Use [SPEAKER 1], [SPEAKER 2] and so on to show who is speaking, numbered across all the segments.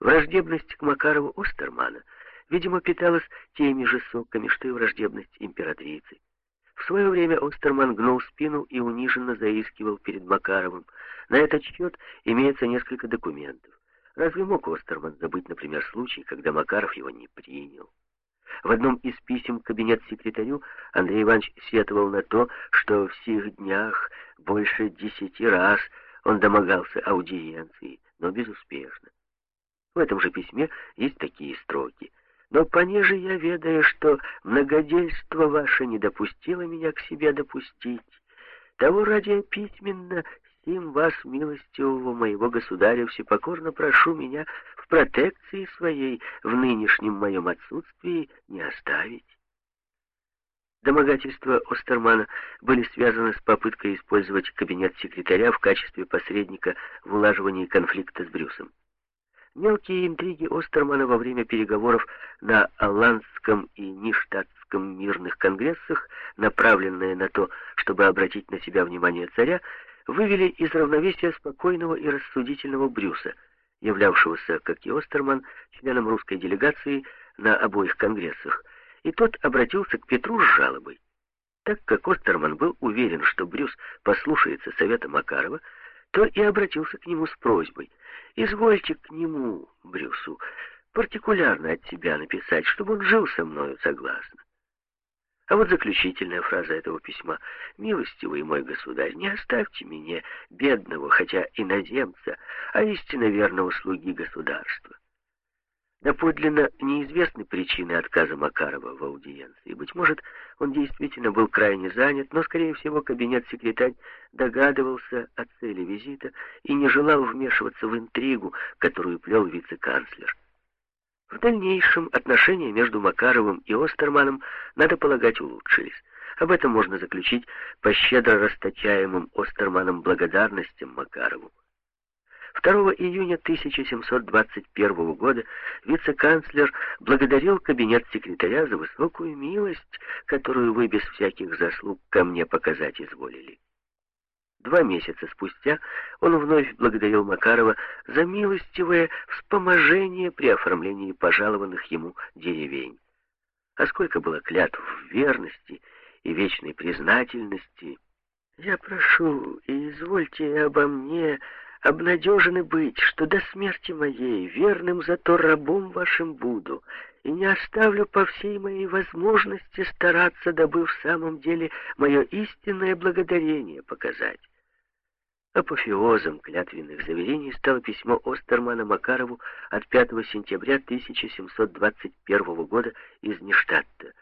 [SPEAKER 1] Враждебность к Макарову Остермана, видимо, питалась теми же соками, что и враждебность императрицы. В свое время Остерман гнул спину и униженно заискивал перед Макаровым. На этот счет имеется несколько документов. Разве мог Остерман забыть, например, случай, когда Макаров его не принял? В одном из писем кабинет-секретарю Андрей Иванович сетовал на то, что в сих днях больше десяти раз он домогался аудиенции, но безуспешно. В этом же письме есть такие строки. «Но понеже я ведаю, что многодельство ваше не допустило меня к себе допустить, того ради письменно сим вас, милостивого моего государя, всепокорно прошу меня в протекции своей в нынешнем моем отсутствии не оставить». Домогательства Остермана были связаны с попыткой использовать кабинет секретаря в качестве посредника в улаживании конфликта с Брюсом. Мелкие интриги Остермана во время переговоров на Алландском и Ништадтском мирных конгрессах, направленные на то, чтобы обратить на себя внимание царя, вывели из равновесия спокойного и рассудительного Брюса, являвшегося, как и Остерман, членом русской делегации на обоих конгрессах, и тот обратился к Петру с жалобой. Так как Остерман был уверен, что Брюс послушается совета Макарова, то и обратился к нему с просьбой. «Извольте к нему, Брюсу, партикулярно от себя написать, чтобы он жил со мною согласно». А вот заключительная фраза этого письма. «Милостивый мой государь, не оставьте меня, бедного, хотя иноземца, а истинно верного слуги государства». Доподлинно неизвестны причины отказа Макарова в аудиенции. Быть может, он действительно был крайне занят, но, скорее всего, кабинет-секретарь догадывался о цели визита и не желал вмешиваться в интригу, которую плел вице-канцлер. В дальнейшем отношения между Макаровым и Остерманом, надо полагать, улучшились. Об этом можно заключить по щедро расточаемым Остерманом благодарностям Макарову. 2 июня 1721 года вице-канцлер благодарил кабинет секретаря за высокую милость, которую вы без всяких заслуг ко мне показать изволили. Два месяца спустя он вновь благодарил Макарова за милостивое вспоможение при оформлении пожалованных ему деревень. А сколько было клятв в верности и вечной признательности. «Я прошу, и извольте обо мне обнадежены быть, что до смерти моей верным зато рабом вашим буду, и не оставлю по всей моей возможности стараться, дабы в самом деле мое истинное благодарение показать. Апофеозом клятвенных заверений стало письмо Остермана Макарову от 5 сентября 1721 года из Ништадта.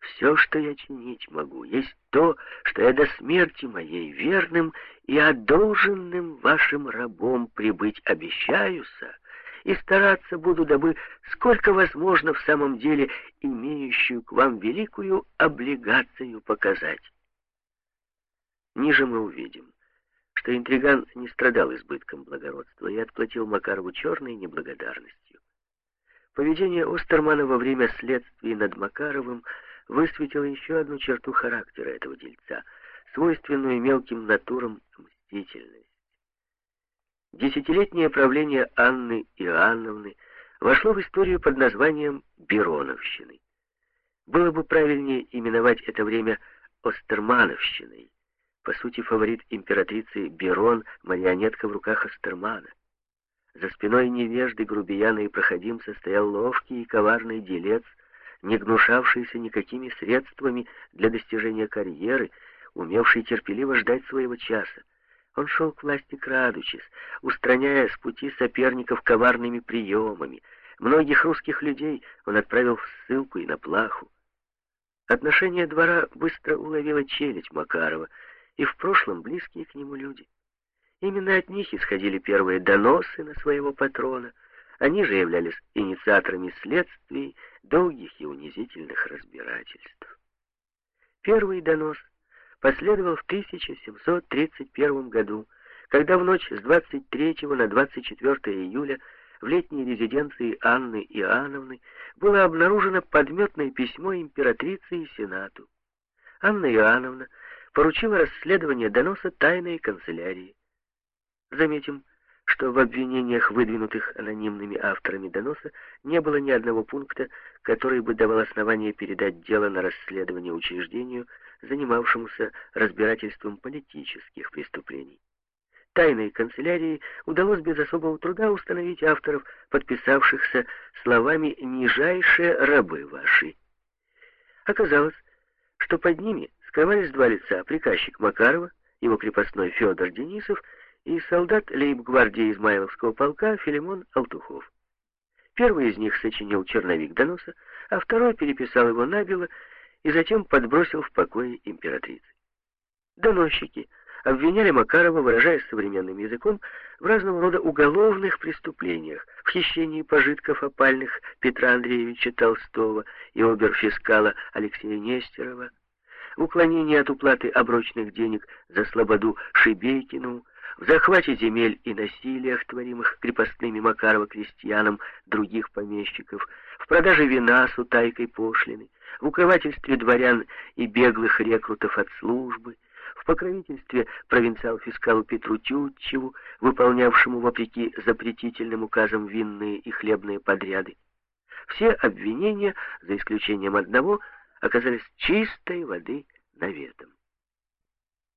[SPEAKER 1] Все, что я чинить могу, есть то, что я до смерти моей верным и одолженным вашим рабом прибыть обещаюся, и стараться буду, дабы сколько возможно в самом деле имеющую к вам великую облигацию показать. Ниже мы увидим, что интриган не страдал избытком благородства и отплатил Макарову черной неблагодарностью. Поведение Остермана во время следствий над Макаровым — высветила еще одну черту характера этого дельца, свойственную мелким натурам мстительность. Десятилетнее правление Анны Иоанновны вошло в историю под названием Бероновщины. Было бы правильнее именовать это время Остермановщиной. По сути, фаворит императрицы Берон — марионетка в руках Остермана. За спиной невежды, грубияна и проходимца стоял ловкий и коварный делец — не гнушавшийся никакими средствами для достижения карьеры, умевший терпеливо ждать своего часа. Он шел к власти крадучись, устраняя с пути соперников коварными приемами. Многих русских людей он отправил в ссылку и на плаху. Отношение двора быстро уловила челядь Макарова и в прошлом близкие к нему люди. Именно от них исходили первые доносы на своего патрона — они же являлись инициаторами следствий, долгих и унизительных разбирательств. Первый донос последовал в 1731 году, когда в ночь с 23 на 24 июля в летней резиденции Анны Иоанновны было обнаружено подметное письмо императрицы и сенату. Анна Иоанновна поручила расследование доноса тайной канцелярии. Заметим, что в обвинениях, выдвинутых анонимными авторами доноса, не было ни одного пункта, который бы давал основание передать дело на расследование учреждению, занимавшемуся разбирательством политических преступлений. Тайной канцелярии удалось без особого труда установить авторов, подписавшихся словами «нижайшие рабы ваши». Оказалось, что под ними скрывались два лица, приказчик Макарова, его крепостной Федор Денисов и солдат лейб-гвардии Измайловского полка Филимон Алтухов. Первый из них сочинил черновик доноса, а второй переписал его набело и затем подбросил в покое императрицы. Доносчики обвиняли Макарова, выражаясь современным языком, в разного рода уголовных преступлениях, в хищении пожитков опальных Петра Андреевича Толстого и оберфискала Алексея Нестерова, в уклонении от уплаты оброчных денег за слободу Шибейкину, в захвате земель и насилиях, творимых крепостными Макарова крестьянам других помещиков, в продаже вина с утайкой пошлины, в укрывательстве дворян и беглых рекрутов от службы, в покровительстве провинциал-фискалу Петру Тютчеву, выполнявшему вопреки запретительным указам винные и хлебные подряды. Все обвинения, за исключением одного, оказались чистой воды наветом.